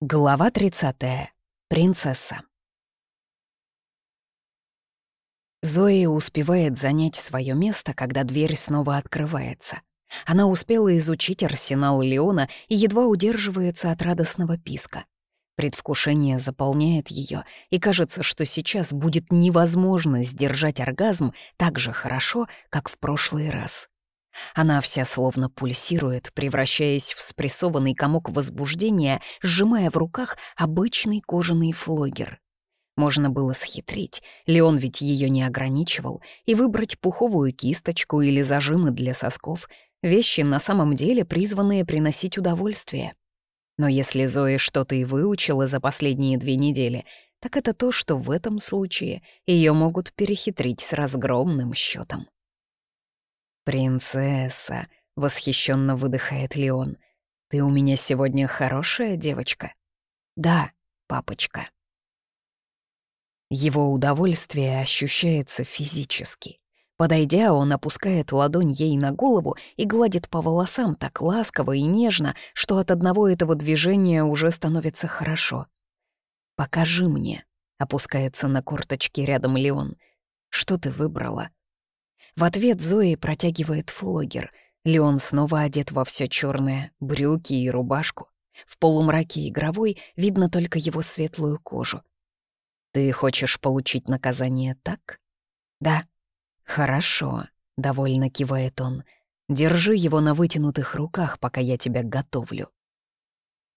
Глава 30. Принцесса. Зои успевает занять свое место, когда дверь снова открывается. Она успела изучить арсенал Леона и едва удерживается от радостного писка. Предвкушение заполняет ее, и кажется, что сейчас будет невозможно сдержать оргазм так же хорошо, как в прошлый раз. Она вся словно пульсирует, превращаясь в спрессованный комок возбуждения, сжимая в руках обычный кожаный флогер. Можно было схитрить, Леон ведь ее не ограничивал, и выбрать пуховую кисточку или зажимы для сосков — вещи на самом деле призванные приносить удовольствие. Но если Зоя что-то и выучила за последние две недели, так это то, что в этом случае ее могут перехитрить с разгромным счетом. «Принцесса», — восхищенно выдыхает Леон, — «ты у меня сегодня хорошая девочка?» «Да, папочка». Его удовольствие ощущается физически. Подойдя, он опускает ладонь ей на голову и гладит по волосам так ласково и нежно, что от одного этого движения уже становится хорошо. «Покажи мне», — опускается на корточки рядом Леон. «Что ты выбрала?» В ответ Зои протягивает флогер. Леон снова одет во все черное, брюки и рубашку. В полумраке игровой видно только его светлую кожу. «Ты хочешь получить наказание так?» «Да». «Хорошо», — довольно кивает он. «Держи его на вытянутых руках, пока я тебя готовлю».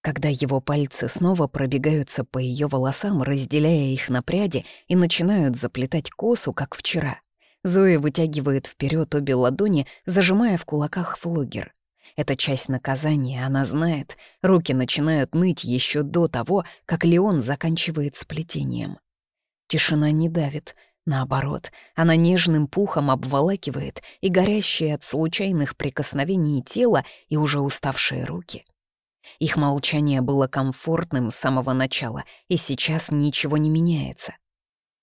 Когда его пальцы снова пробегаются по ее волосам, разделяя их на пряди, и начинают заплетать косу, как вчера — Зоя вытягивает вперед обе ладони, зажимая в кулаках флогер. Это часть наказания, она знает. Руки начинают ныть еще до того, как Леон заканчивает сплетением. Тишина не давит. Наоборот, она нежным пухом обволакивает и горящие от случайных прикосновений тело и уже уставшие руки. Их молчание было комфортным с самого начала, и сейчас ничего не меняется.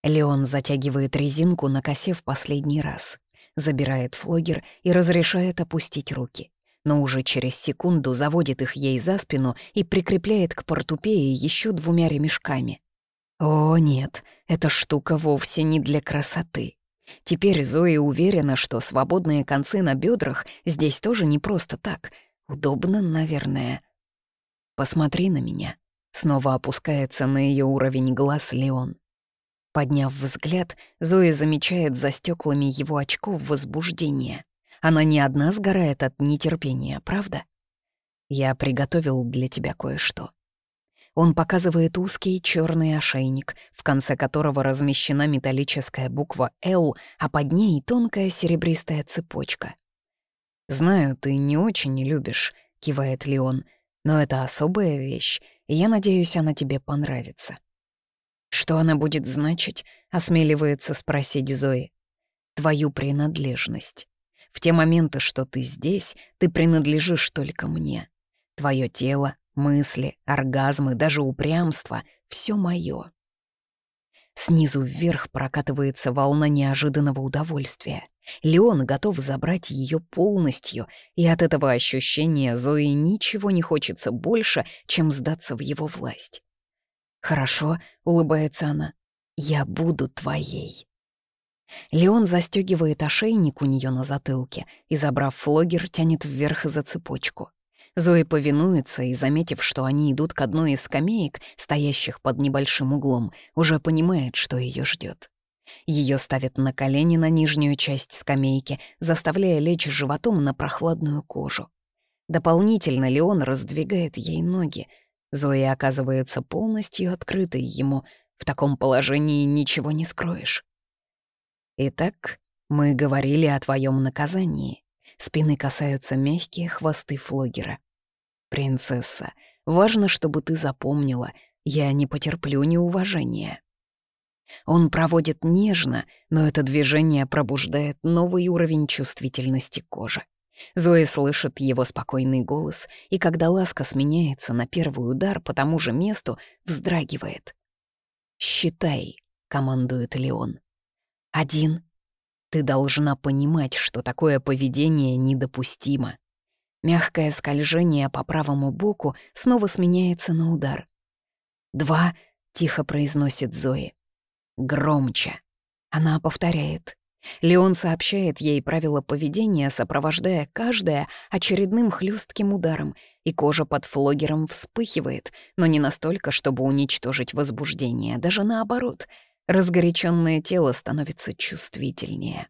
Леон затягивает резинку на косе в последний раз, забирает флогер и разрешает опустить руки. Но уже через секунду заводит их ей за спину и прикрепляет к портупее еще двумя ремешками. О, нет, эта штука вовсе не для красоты. Теперь Зои уверена, что свободные концы на бедрах здесь тоже не просто так. Удобно, наверное. «Посмотри на меня», — снова опускается на ее уровень глаз Леон. Подняв взгляд, Зоя замечает за стеклами его очков возбуждение. Она не одна сгорает от нетерпения, правда? Я приготовил для тебя кое-что. Он показывает узкий черный ошейник, в конце которого размещена металлическая буква «Л», а под ней тонкая серебристая цепочка. «Знаю, ты не очень любишь», — кивает Леон, «но это особая вещь, и я надеюсь, она тебе понравится». «Что она будет значить?» — осмеливается спросить Зои. «Твою принадлежность. В те моменты, что ты здесь, ты принадлежишь только мне. Твое тело, мысли, оргазмы, даже упрямство — все мое. Снизу вверх прокатывается волна неожиданного удовольствия. Леон готов забрать ее полностью, и от этого ощущения Зои ничего не хочется больше, чем сдаться в его власть. «Хорошо», — улыбается она, — «я буду твоей». Леон застегивает ошейник у нее на затылке и, забрав флогер, тянет вверх за цепочку. Зои повинуется и, заметив, что они идут к одной из скамеек, стоящих под небольшим углом, уже понимает, что ее ждет. Ее ставят на колени на нижнюю часть скамейки, заставляя лечь животом на прохладную кожу. Дополнительно Леон раздвигает ей ноги, Зоя оказывается полностью открытой ему. В таком положении ничего не скроешь. Итак, мы говорили о твоем наказании. Спины касаются мягкие хвосты флогера. Принцесса, важно, чтобы ты запомнила, я не потерплю неуважения. Он проводит нежно, но это движение пробуждает новый уровень чувствительности кожи. Зоя слышит его спокойный голос, и когда ласка сменяется на первый удар по тому же месту, вздрагивает. «Считай», — командует Леон. «Один. Ты должна понимать, что такое поведение недопустимо». Мягкое скольжение по правому боку снова сменяется на удар. «Два», — тихо произносит Зои. «Громче». Она повторяет. Леон сообщает ей правила поведения, сопровождая каждое очередным хлестким ударом, и кожа под флогером вспыхивает, но не настолько, чтобы уничтожить возбуждение, даже наоборот. Разгоряченное тело становится чувствительнее.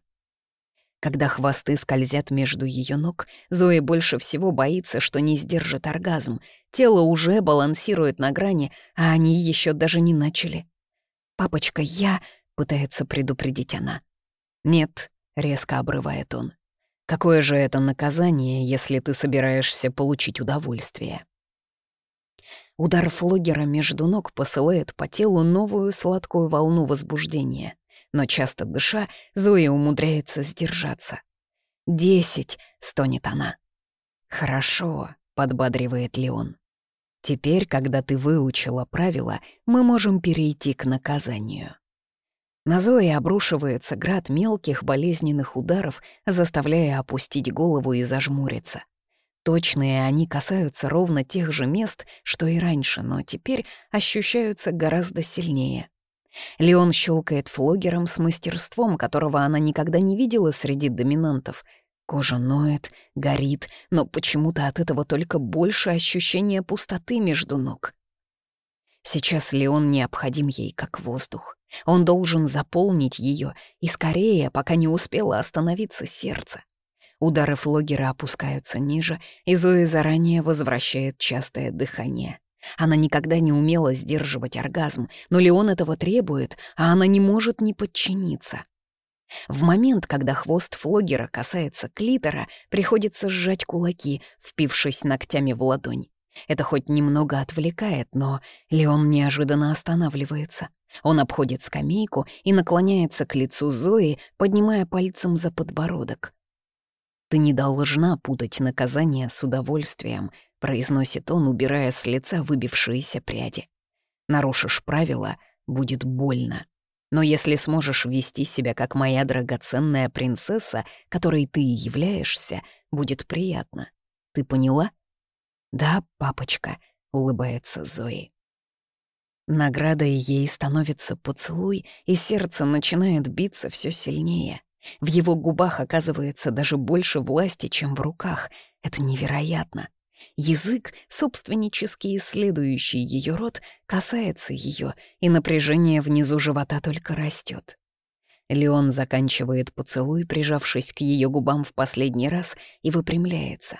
Когда хвосты скользят между ее ног, Зоя больше всего боится, что не сдержит оргазм. Тело уже балансирует на грани, а они еще даже не начали. «Папочка, я...» — пытается предупредить она. «Нет», — резко обрывает он. «Какое же это наказание, если ты собираешься получить удовольствие?» Удар флогера между ног посылает по телу новую сладкую волну возбуждения. Но часто дыша, Зоя умудряется сдержаться. «Десять!» — стонет она. «Хорошо», — подбадривает Леон. «Теперь, когда ты выучила правила, мы можем перейти к наказанию». На Зои обрушивается град мелких болезненных ударов, заставляя опустить голову и зажмуриться. Точные они касаются ровно тех же мест, что и раньше, но теперь ощущаются гораздо сильнее. Леон щелкает флогером с мастерством, которого она никогда не видела среди доминантов. Кожа ноет, горит, но почему-то от этого только больше ощущения пустоты между ног. Сейчас Леон необходим ей как воздух. Он должен заполнить ее, и скорее, пока не успело остановиться сердце. Удары флогера опускаются ниже, и Зои заранее возвращает частое дыхание. Она никогда не умела сдерживать оргазм, но Леон этого требует, а она не может не подчиниться. В момент, когда хвост флогера касается клитора, приходится сжать кулаки, впившись ногтями в ладонь. Это хоть немного отвлекает, но Леон неожиданно останавливается. Он обходит скамейку и наклоняется к лицу Зои, поднимая пальцем за подбородок. «Ты не должна путать наказание с удовольствием», — произносит он, убирая с лица выбившиеся пряди. «Нарушишь правила — будет больно. Но если сможешь вести себя как моя драгоценная принцесса, которой ты и являешься, будет приятно. Ты поняла?» «Да, папочка», — улыбается Зои. Наградой ей становится поцелуй, и сердце начинает биться все сильнее. В его губах оказывается даже больше власти, чем в руках. Это невероятно. Язык, собственнически исследующий ее рот, касается ее, и напряжение внизу живота только растет. Леон заканчивает поцелуй, прижавшись к ее губам в последний раз, и выпрямляется.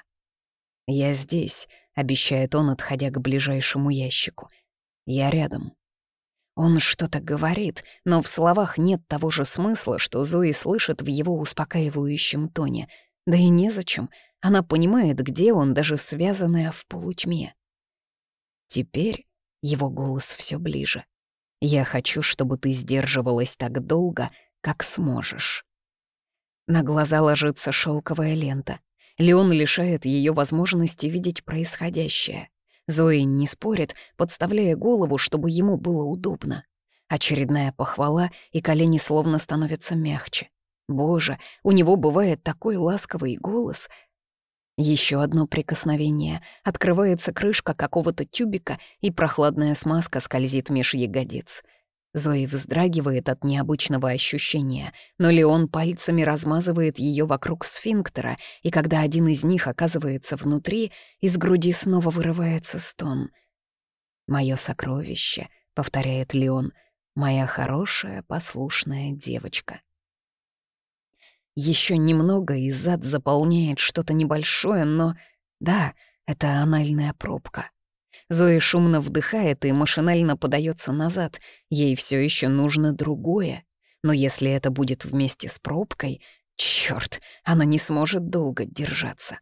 «Я здесь», — обещает он, отходя к ближайшему ящику. «Я рядом». Он что-то говорит, но в словах нет того же смысла, что Зои слышит в его успокаивающем тоне. Да и незачем. Она понимает, где он, даже связанная в полутьме. Теперь его голос все ближе. «Я хочу, чтобы ты сдерживалась так долго, как сможешь». На глаза ложится шелковая лента. Леон лишает ее возможности видеть происходящее. Зои не спорит, подставляя голову, чтобы ему было удобно. Очередная похвала, и колени словно становятся мягче. Боже, у него бывает такой ласковый голос. Еще одно прикосновение. Открывается крышка какого-то тюбика, и прохладная смазка скользит меж ягодиц — Зои вздрагивает от необычного ощущения, но Леон пальцами размазывает ее вокруг сфинктера, и когда один из них оказывается внутри, из груди снова вырывается стон. «Моё сокровище», — повторяет Леон, — «моя хорошая, послушная девочка». Еще немного, и зад заполняет что-то небольшое, но... Да, это анальная пробка. Зои шумно вдыхает и машинально подается назад. Ей все еще нужно другое. Но если это будет вместе с пробкой, черт, она не сможет долго держаться.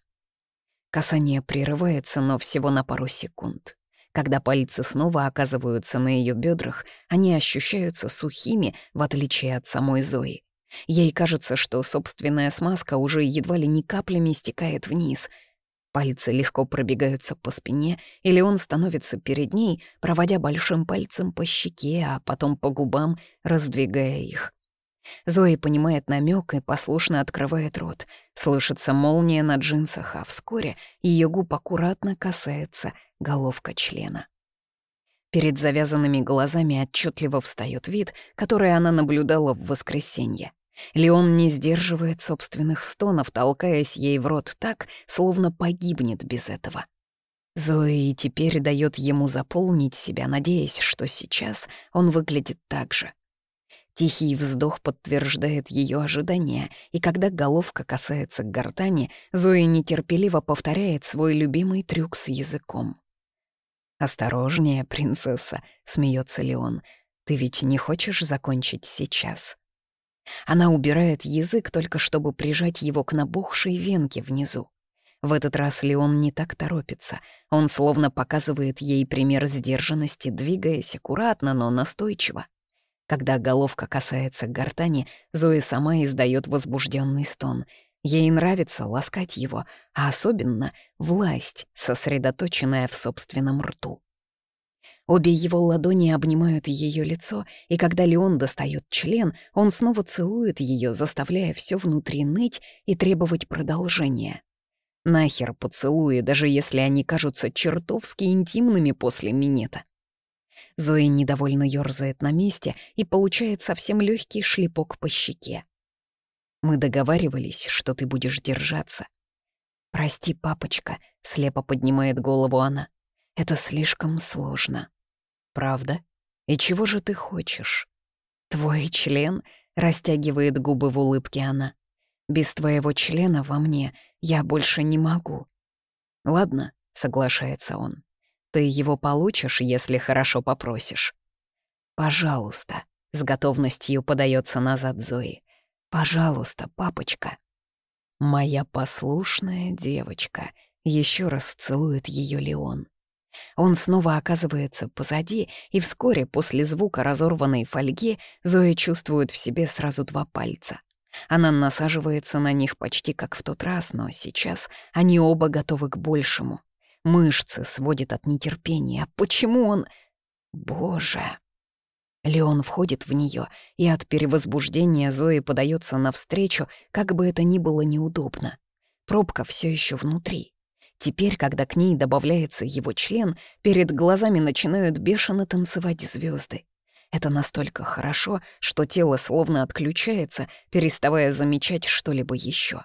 Касание прерывается, но всего на пару секунд. Когда пальцы снова оказываются на ее бедрах, они ощущаются сухими, в отличие от самой Зои. Ей кажется, что собственная смазка уже едва ли не каплями стекает вниз — Пальцы легко пробегаются по спине, или он становится перед ней, проводя большим пальцем по щеке, а потом по губам, раздвигая их. Зои понимает намек и послушно открывает рот. Слышится молния на джинсах, а вскоре ее губ аккуратно касается головка члена. Перед завязанными глазами отчетливо встает вид, который она наблюдала в воскресенье. Леон не сдерживает собственных стонов, толкаясь ей в рот так, словно погибнет без этого. Зои теперь дает ему заполнить себя, надеясь, что сейчас он выглядит так же. Тихий вздох подтверждает ее ожидания, и когда головка касается гортани, Зои нетерпеливо повторяет свой любимый трюк с языком. «Осторожнее, принцесса», — смеется Леон. «Ты ведь не хочешь закончить сейчас?» Она убирает язык только чтобы прижать его к набухшей венке внизу. В этот раз Леон не так торопится. Он словно показывает ей пример сдержанности, двигаясь аккуратно, но настойчиво. Когда головка касается гортани, Зои сама издает возбужденный стон. Ей нравится ласкать его, а особенно власть, сосредоточенная в собственном рту. Обе его ладони обнимают ее лицо, и когда Леон достает член, он снова целует ее, заставляя все внутри ныть и требовать продолжения. Нахер поцелуи, даже если они кажутся чертовски интимными после минета. Зои недовольно ёрзает на месте и получает совсем легкий шлепок по щеке. «Мы договаривались, что ты будешь держаться». «Прости, папочка», — слепо поднимает голову она. «Это слишком сложно». «Правда? И чего же ты хочешь?» «Твой член?» — растягивает губы в улыбке она. «Без твоего члена во мне я больше не могу». «Ладно», — соглашается он. «Ты его получишь, если хорошо попросишь». «Пожалуйста», — с готовностью подается назад Зои. «Пожалуйста, папочка». «Моя послушная девочка», — еще раз целует ее Леон. Он снова оказывается позади, и вскоре после звука разорванной фольги Зоя чувствует в себе сразу два пальца. Она насаживается на них почти как в тот раз, но сейчас они оба готовы к большему. Мышцы сводят от нетерпения. Почему он... Боже! Леон входит в нее, и от перевозбуждения Зои подается навстречу, как бы это ни было неудобно. Пробка все еще внутри. Теперь, когда к ней добавляется его член, перед глазами начинают бешено танцевать звезды. Это настолько хорошо, что тело словно отключается, переставая замечать что-либо еще.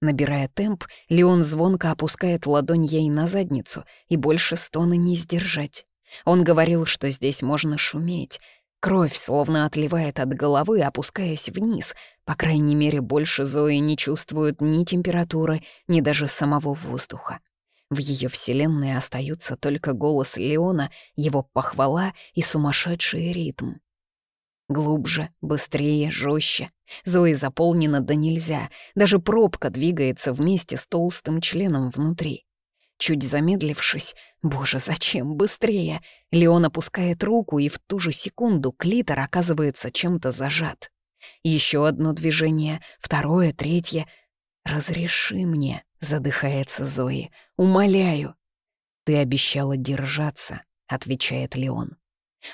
Набирая темп, Леон звонко опускает ладонь ей на задницу, и больше стона не сдержать. Он говорил, что здесь можно шуметь, Кровь словно отливает от головы, опускаясь вниз. По крайней мере, больше Зои не чувствует ни температуры, ни даже самого воздуха. В ее вселенной остаются только голос Леона, его похвала и сумасшедший ритм. Глубже, быстрее, жестче. Зои заполнена да нельзя. Даже пробка двигается вместе с толстым членом внутри. Чуть замедлившись, боже, зачем, быстрее, Леон опускает руку, и в ту же секунду клитор оказывается чем-то зажат. Еще одно движение, второе, третье. «Разреши мне», — задыхается Зои, — «умоляю». «Ты обещала держаться», — отвечает Леон.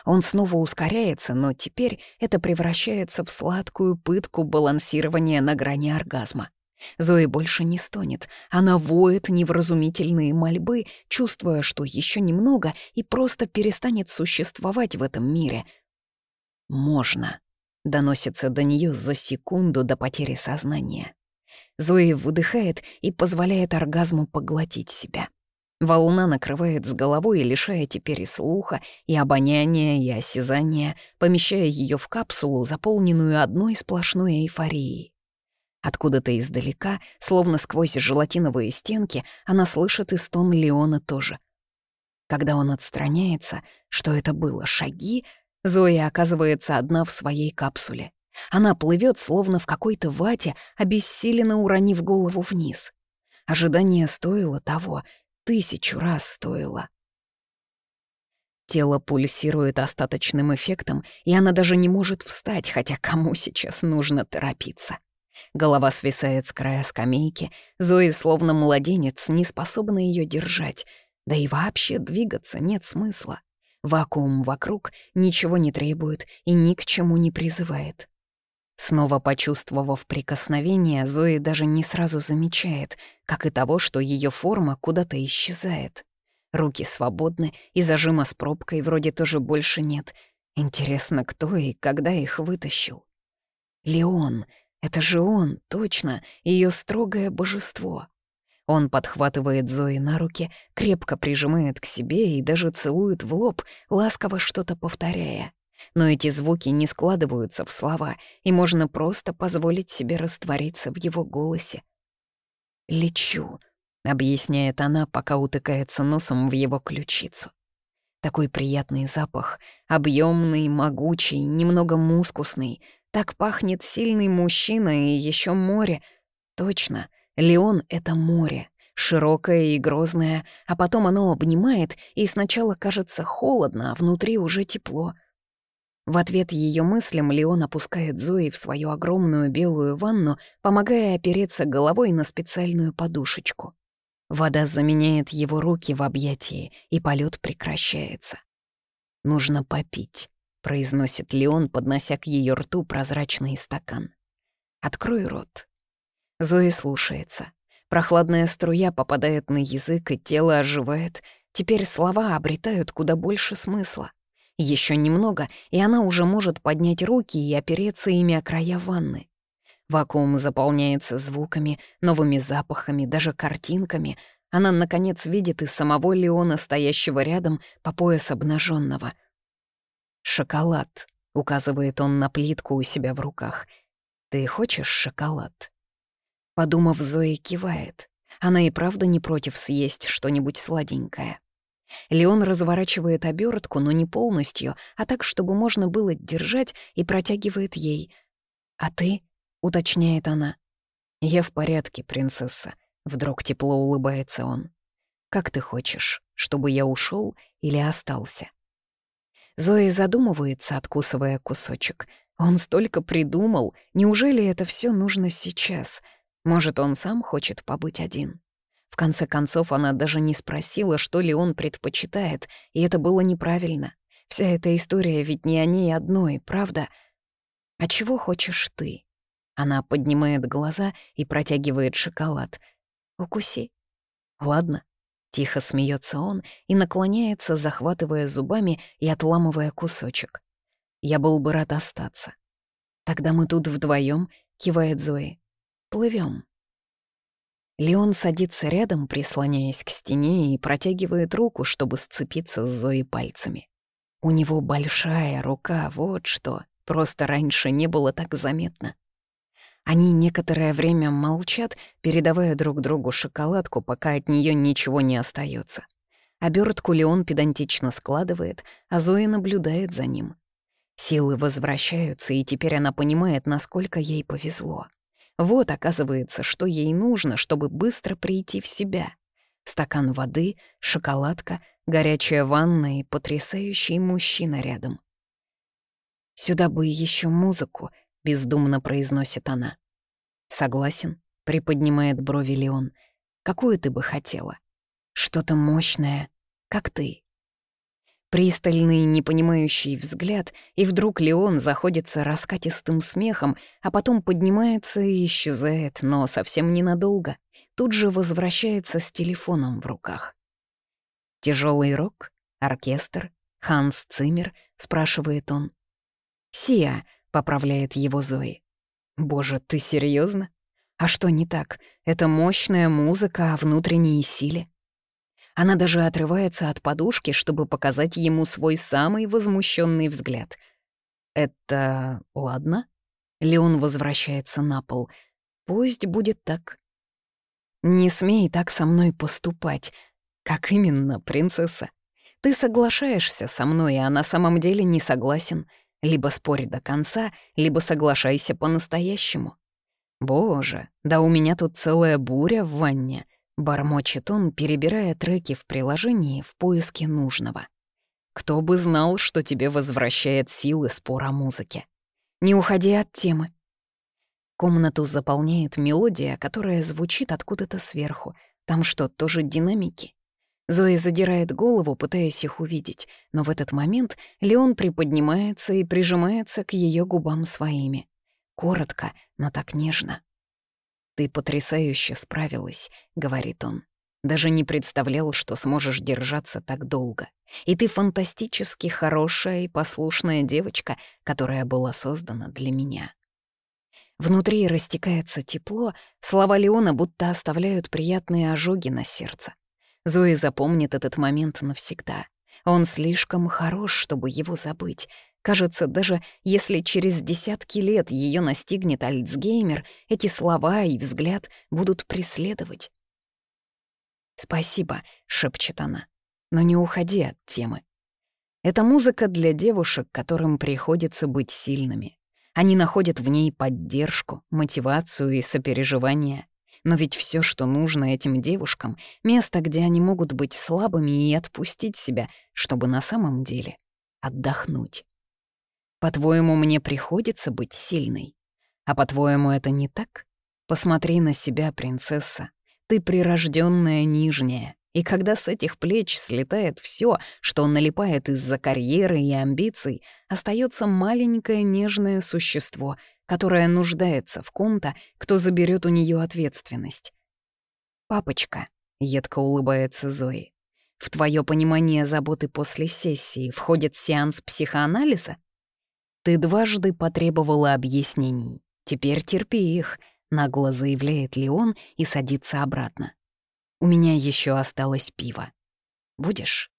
Он снова ускоряется, но теперь это превращается в сладкую пытку балансирования на грани оргазма. Зои больше не стонет. Она воет невразумительные мольбы, чувствуя, что еще немного и просто перестанет существовать в этом мире. «Можно», — доносится до нее за секунду до потери сознания. Зои выдыхает и позволяет оргазму поглотить себя. Волна накрывает с головой, лишая теперь и слуха, и обоняния, и осязания, помещая ее в капсулу, заполненную одной сплошной эйфорией. Откуда-то издалека, словно сквозь желатиновые стенки, она слышит и стон Леона тоже. Когда он отстраняется, что это было, шаги, Зоя оказывается одна в своей капсуле. Она плывет, словно в какой-то вате, обессиленно уронив голову вниз. Ожидание стоило того, тысячу раз стоило. Тело пульсирует остаточным эффектом, и она даже не может встать, хотя кому сейчас нужно торопиться. Голова свисает с края скамейки, Зои словно младенец, не способна ее держать. Да и вообще двигаться нет смысла. Вакуум вокруг ничего не требует и ни к чему не призывает. Снова почувствовав прикосновение, Зои даже не сразу замечает, как и того, что ее форма куда-то исчезает. Руки свободны, и зажима с пробкой вроде тоже больше нет. Интересно, кто и когда их вытащил? Леон. Это же он, точно, ее строгое божество. Он подхватывает Зои на руки, крепко прижимает к себе и даже целует в лоб, ласково что-то повторяя. Но эти звуки не складываются в слова, и можно просто позволить себе раствориться в его голосе. «Лечу», — объясняет она, пока утыкается носом в его ключицу. Такой приятный запах, объемный, могучий, немного мускусный. Так пахнет сильный мужчина и еще море. Точно, Леон — это море, широкое и грозное, а потом оно обнимает, и сначала кажется холодно, а внутри уже тепло. В ответ ее мыслям Леон опускает Зои в свою огромную белую ванну, помогая опереться головой на специальную подушечку. Вода заменяет его руки в объятии, и полет прекращается. «Нужно попить», — произносит Леон, поднося к ее рту прозрачный стакан. «Открой рот». Зои слушается. Прохладная струя попадает на язык, и тело оживает. Теперь слова обретают куда больше смысла. Еще немного, и она уже может поднять руки и опереться ими о края ванны. Вакуум заполняется звуками, новыми запахами, даже картинками. Она, наконец, видит и самого Леона, стоящего рядом, по пояс обнаженного. «Шоколад», — указывает он на плитку у себя в руках. «Ты хочешь шоколад?» Подумав, Зоя кивает. Она и правда не против съесть что-нибудь сладенькое. Леон разворачивает обертку, но не полностью, а так, чтобы можно было держать, и протягивает ей. «А ты?» — уточняет она. «Я в порядке, принцесса», — вдруг тепло улыбается он. «Как ты хочешь, чтобы я ушел или остался?» Зоя задумывается, откусывая кусочек. Он столько придумал, неужели это все нужно сейчас — может, он сам хочет побыть один? В конце концов, она даже не спросила, что ли он предпочитает, и это было неправильно. Вся эта история ведь не о ней одной, правда? «А чего хочешь ты?» Она поднимает глаза и протягивает шоколад. «Укуси». «Ладно». Тихо смеется он и наклоняется, захватывая зубами и отламывая кусочек. «Я был бы рад остаться». «Тогда мы тут вдвоем, кивает Зои плывем. Леон садится рядом, прислоняясь к стене, и протягивает руку, чтобы сцепиться с Зоей пальцами. У него большая рука, вот что. Просто раньше не было так заметно. Они некоторое время молчат, передавая друг другу шоколадку, пока от нее ничего не остается. Обертку Леон педантично складывает, а Зоя наблюдает за ним. Силы возвращаются, и теперь она понимает, насколько ей повезло. Вот, оказывается, что ей нужно, чтобы быстро прийти в себя. Стакан воды, шоколадка, горячая ванна и потрясающий мужчина рядом. «Сюда бы еще музыку», — бездумно произносит она. «Согласен», — приподнимает брови Леон. «Какую ты бы хотела? Что-то мощное, как ты». Пристальный, непонимающий взгляд, и вдруг Леон заходится раскатистым смехом, а потом поднимается и исчезает, но совсем ненадолго. Тут же возвращается с телефоном в руках. Тяжелый рок? Оркестр? Ханс Циммер?» — спрашивает он. «Сия», — поправляет его Зои. «Боже, ты серьезно? А что не так? Это мощная музыка о внутренней силе. Она даже отрывается от подушки, чтобы показать ему свой самый возмущенный взгляд. «Это ладно?» Леон возвращается на пол. «Пусть будет так». «Не смей так со мной поступать». «Как именно, принцесса? Ты соглашаешься со мной, а на самом деле не согласен. Либо спорь до конца, либо соглашайся по-настоящему». «Боже, да у меня тут целая буря в ванне». Бормочет он, перебирая треки в приложении в поиске нужного. Кто бы знал, что тебе возвращает силы спор о музыке. Не уходи от темы. Комнату заполняет мелодия, которая звучит откуда-то сверху. Там что, тоже динамики? Зои задирает голову, пытаясь их увидеть, но в этот момент Леон приподнимается и прижимается к ее губам своими. Коротко, но так нежно. «Ты потрясающе справилась», — говорит он. Даже не представлял, что сможешь держаться так долго. И ты фантастически хорошая и послушная девочка, которая была создана для меня. Внутри растекается тепло, слова Леона будто оставляют приятные ожоги на сердце. Зои запомнит этот момент навсегда. Он слишком хорош, чтобы его забыть. Кажется, даже если через десятки лет ее настигнет Альцгеймер, эти слова и взгляд будут преследовать. «Спасибо», — шепчет она, — «но не уходи от темы. Это музыка для девушек, которым приходится быть сильными. Они находят в ней поддержку, мотивацию и сопереживание. Но ведь все, что нужно этим девушкам, место, где они могут быть слабыми и отпустить себя, чтобы на самом деле отдохнуть. По-твоему, мне приходится быть сильной? А по-твоему, это не так? Посмотри на себя, принцесса. Ты прирожденная нижняя, и когда с этих плеч слетает все, что налипает из-за карьеры и амбиций, остается маленькое нежное существо, которое нуждается в ком-то, кто заберет у нее ответственность. «Папочка», — едко улыбается Зои, — «в твое понимание заботы после сессии входит сеанс психоанализа?» «Ты дважды потребовала объяснений. Теперь терпи их», — нагло заявляет Леон и садится обратно. У меня еще осталось пиво. Будешь?»